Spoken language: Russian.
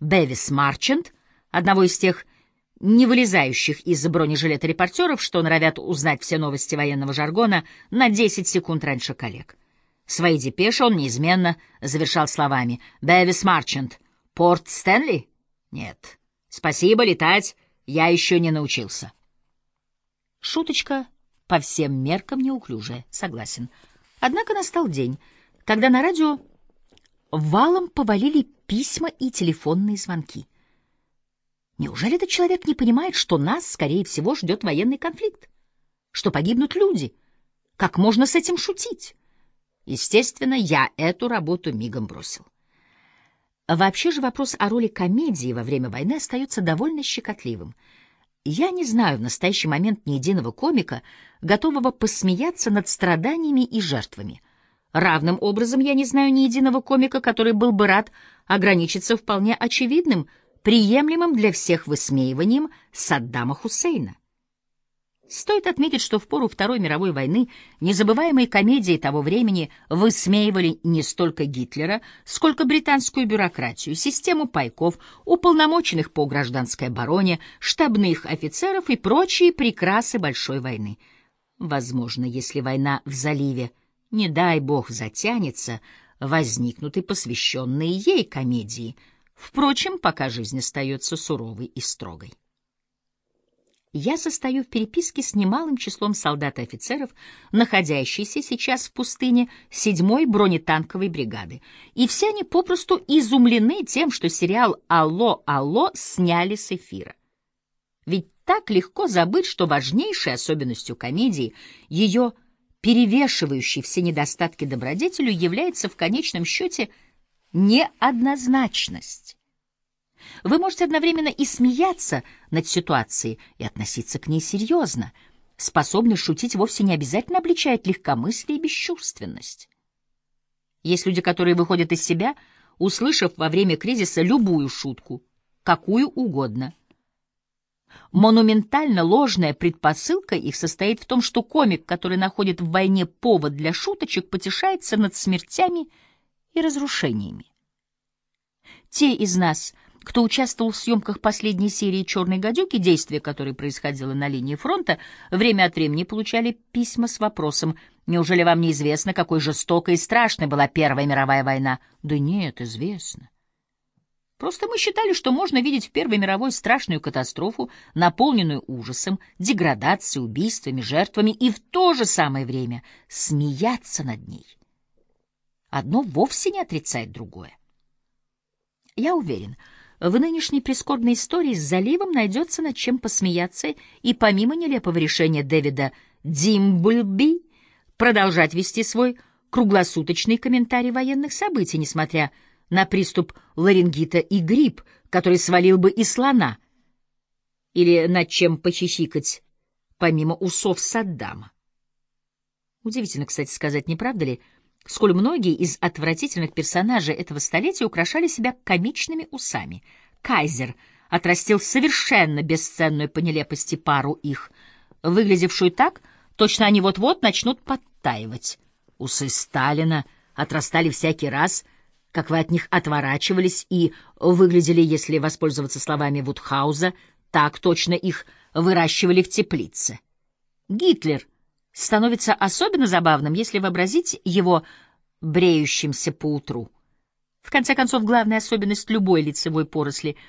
Бевис Марчант, одного из тех не вылезающих из бронежилета репортеров, что норовят узнать все новости военного жаргона на 10 секунд раньше коллег. Свои депеши он неизменно завершал словами «Бевис Марчант, порт Стэнли?» «Нет. Спасибо, летать я еще не научился». Шуточка по всем меркам неуклюжая, согласен. Однако настал день, когда на радио валом повалили письма и телефонные звонки. Неужели этот человек не понимает, что нас, скорее всего, ждет военный конфликт? Что погибнут люди? Как можно с этим шутить? Естественно, я эту работу мигом бросил. Вообще же вопрос о роли комедии во время войны остается довольно щекотливым. Я не знаю в настоящий момент ни единого комика, готового посмеяться над страданиями и жертвами. Равным образом я не знаю ни единого комика, который был бы рад ограничиться вполне очевидным – приемлемым для всех высмеиванием Саддама Хусейна. Стоит отметить, что в пору Второй мировой войны незабываемые комедии того времени высмеивали не столько Гитлера, сколько британскую бюрократию, систему пайков, уполномоченных по гражданской обороне, штабных офицеров и прочие прекрасы большой войны. Возможно, если война в заливе, не дай бог, затянется, возникнут и посвященные ей комедии — Впрочем, пока жизнь остается суровой и строгой. Я состою в переписке с немалым числом солдат и офицеров, находящихся сейчас в пустыне седьмой бронетанковой бригады, и все они попросту изумлены тем, что сериал «Алло, алло» сняли с эфира. Ведь так легко забыть, что важнейшей особенностью комедии, ее перевешивающей все недостатки добродетелю, является в конечном счете – неоднозначность. Вы можете одновременно и смеяться над ситуацией, и относиться к ней серьезно. Способность шутить вовсе не обязательно обличает легкомыслие и бесчувственность. Есть люди, которые выходят из себя, услышав во время кризиса любую шутку, какую угодно. Монументально ложная предпосылка их состоит в том, что комик, который находит в войне повод для шуточек, потешается над смертями и разрушениями. Те из нас, кто участвовал в съемках последней серии «Черной гадюки», действие которой происходило на линии фронта, время от времени получали письма с вопросом «Неужели вам не известно, какой жестокой и страшной была Первая мировая война?» Да нет, известно. Просто мы считали, что можно видеть в Первой мировой страшную катастрофу, наполненную ужасом, деградацией, убийствами, жертвами, и в то же самое время смеяться над ней. Одно вовсе не отрицает другое. Я уверен, в нынешней прискорбной истории с заливом найдется над чем посмеяться, и помимо нелепого решения Дэвида Димблби продолжать вести свой круглосуточный комментарий военных событий, несмотря на приступ ларингита и грипп, который свалил бы и слона, или над чем похихикать, помимо усов Саддама. Удивительно, кстати сказать, не правда ли, — сколь многие из отвратительных персонажей этого столетия украшали себя комичными усами. Кайзер отрастил совершенно бесценную по нелепости пару их, выглядевшую так, точно они вот-вот начнут подтаивать. Усы Сталина отрастали всякий раз, как вы от них отворачивались, и выглядели, если воспользоваться словами Вудхауза, так точно их выращивали в теплице. Гитлер — становится особенно забавным, если вообразить его бреющимся по утру. В конце концов, главная особенность любой лицевой поросли